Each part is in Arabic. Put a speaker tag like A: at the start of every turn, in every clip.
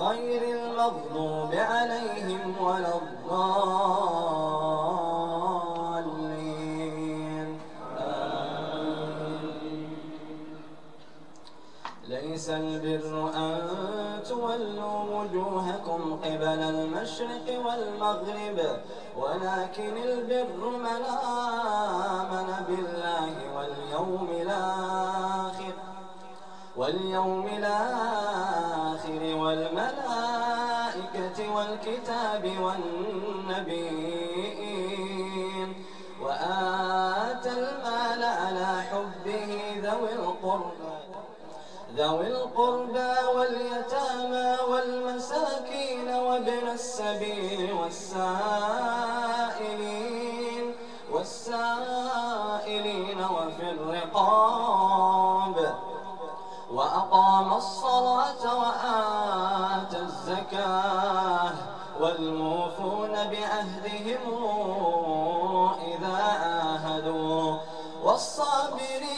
A: غير المغضوب عليهم ولا الضالين. ليس البر أن تولوا وجوهكم قبل المشرق والمغرب ولكن البر من آمن بالله واليوم الآخر واليوم الآخر والملائكة والكتاب والنبيين وآتى المال على حبه ذوي القربى ذوي القربى واليتامى والمساكين وابن السبيل والسائلين وأقام الصلاة وآتى الزكاة. والموفون بعهدهم إذا عاهدوا والصابرين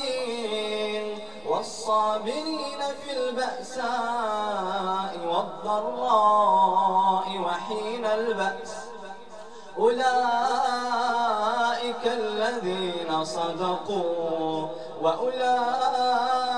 A: والصابرين في البأساء والضراء وحين البأس. أولئك الذين صدقوا وأولئك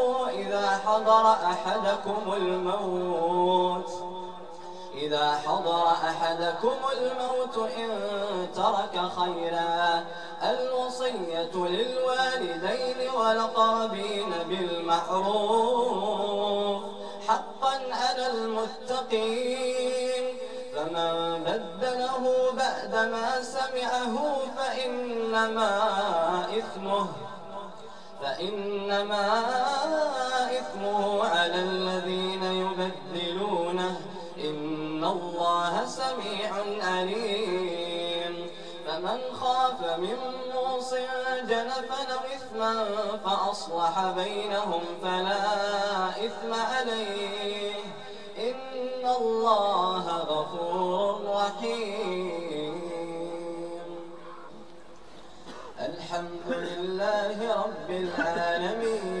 A: إذا حضر أحدكم الموت إذا حضر أحدكم الموت إن ترك خيرا الوصية للوالدين والأقربين بالمعروف. حقا على المتقين فمن بدله بعدما سمعه فإنما إثمه فإنما إثمه على الذين يبدلونه إن الله سميع عليم. فمن خاف من موص جنفا إثما فأصلح بينهم فلا إثم عليه. إن الله غفور رحيم. الحمد لله رب العالمين.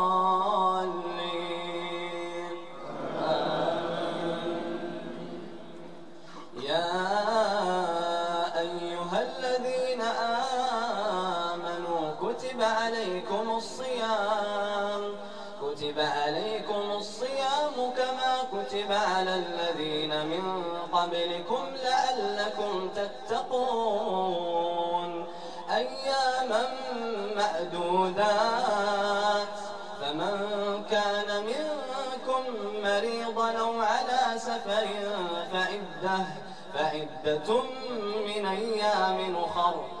A: عليكم الصيام. كتب عليكم الصيام كما كتب على الذين من قبلكم لعلكم تتقون. أياما معدودات فمن كان منكم مريضا أو على سفر فعدة, فعدة من أيام أخر.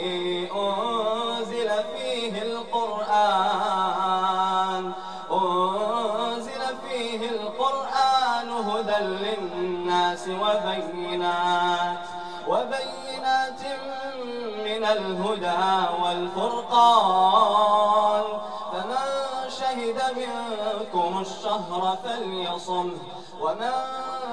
A: للناس وبينات وبينات من الهدى والفرقان. فمن شهد منكم الشهر فليصم ومن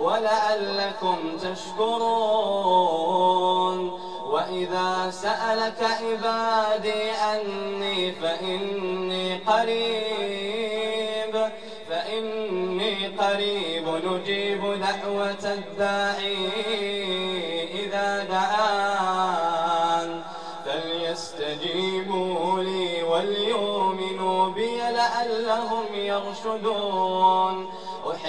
A: ولعلكم تشكرون. وإذا سألك عبادي عني فإني قريب فإني قريب نجيب دعوة الداعي إذا دعان. فليستجيبوا لي وليؤمنوا بي لعلهم يرشدون.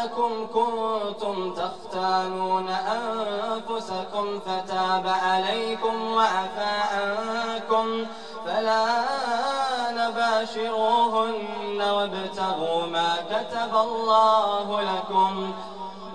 A: كنتم تختانون أنفسكم فتاب عليكم وعفى عنكم فلا نباشروهن وابتغوا ما كتب الله لكم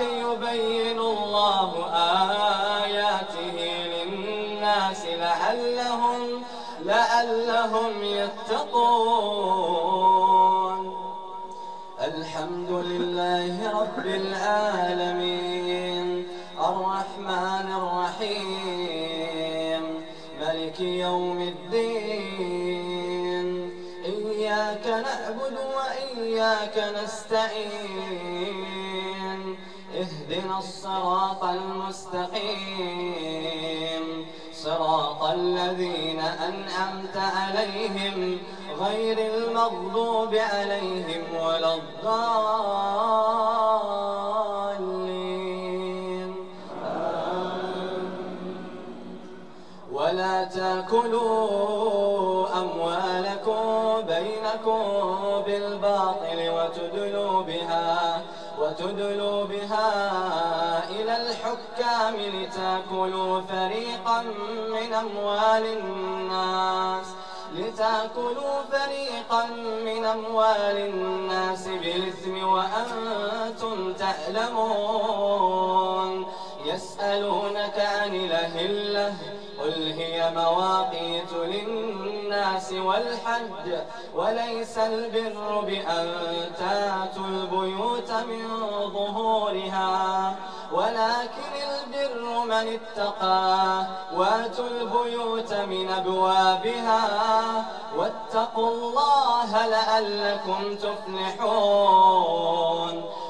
A: يبين الله آياته للناس لعلهم لعلهم يتقون الحمد لله رب العالمين الرحمن الرحيم ملك يوم الدين إياك نعبد وإياك نستعين اهدنا الصراط المستقيم. صراط الذين أنعمت عليهم غير المغضوب عليهم ولا الضالين. ولا تأكلوا أموالكم بينكم بالباطل وتدلوا بها وتدلوا بها إلى الحكام لتأكلوا فريقا من أموال الناس لتأكلوا فريقا من أموال الناس بالإثم وأنتم تعلمون يسألونك عن الأهلة قل هي مواقيت للناس. والحج وليس البر بأن تاتوا البيوت من ظهورها. ولكن البر من اتقى واتوا البيوت من أبوابها. واتقوا الله لعلكم تفلحون.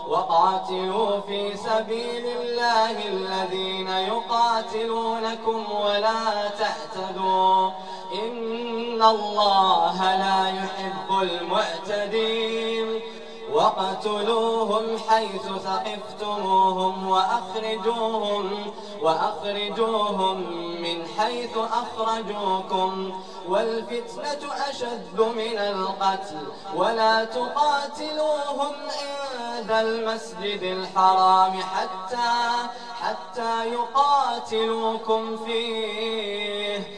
A: وقاتلوا في سبيل الله الذين يقاتلونكم ولا تعتدوا. إن الله لا يحب المعتدين. واقتلوهم حيث ثقفتموهم وأخرجوهم وأخرجوهم من حيث أخرجوكم والفتنة أشد من القتل ولا تقاتلوهم عند المسجد الحرام حتى حتى يقاتلوكم فيه.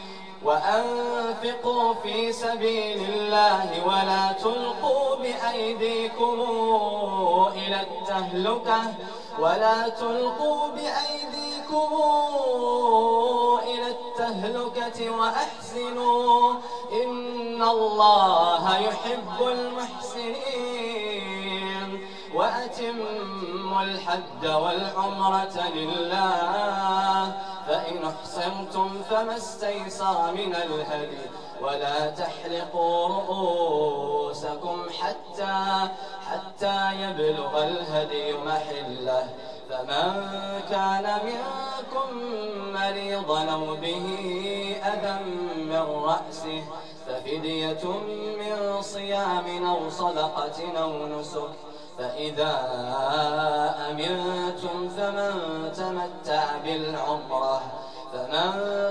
A: وأنفقوا في سبيل الله ولا تلقوا بأيديكم إلى التهلكة. ولا تلقوا بأيديكم إلى التهلكة وأحسنوا. إن الله يحب المحسنين. وأتموا الحج والعمرة لله. أحسنتم فما استيسر من الهدي ولا تحلقوا رؤوسكم حتى حتى يبلغ الهدي محله. فمن كان منكم مريضا أو به أذى من رأسه ففدية من صيام أو صدقة أو نسك. فإذا أمنتم فمن تمتع بالعمرة. فمن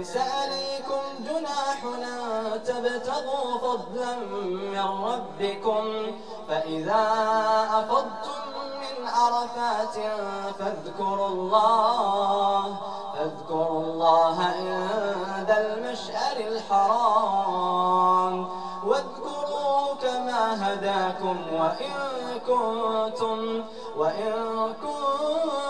A: ليس عليكم جناح أن تبتغوا فضلا من ربكم فإذا أفضتم من عرفات فاذكروا الله فاذكروا الله عند المشعر الحرام. واذكروا كما هداكم وإن كنتم وإن كنتم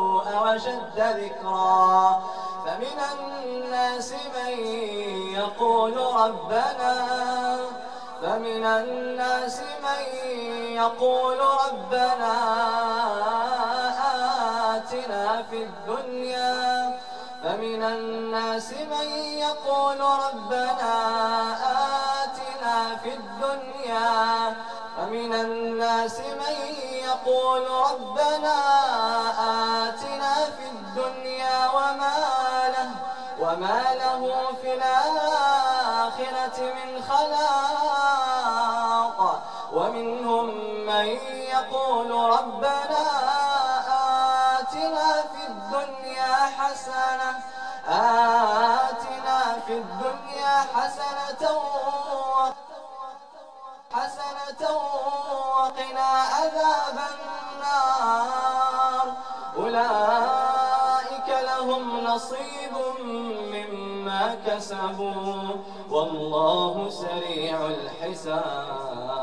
A: أوشد ذكرا. فمن الناس من يقول ربنا فمن الناس من يقول ربنا آتنا في الدنيا. فمن الناس من يقول ربنا آتنا في الدنيا. فمن الناس من يقول ربنا آتنا في الدنيا وما له, وما له في الآخرة من خلاق ومنهم من يقول ربنا آتنا في الدنيا حسنة آتنا في الدنيا حسنة حسنة وقنا عذاب النار. أولئك لهم نصيب مما كسبوا والله سريع الحساب.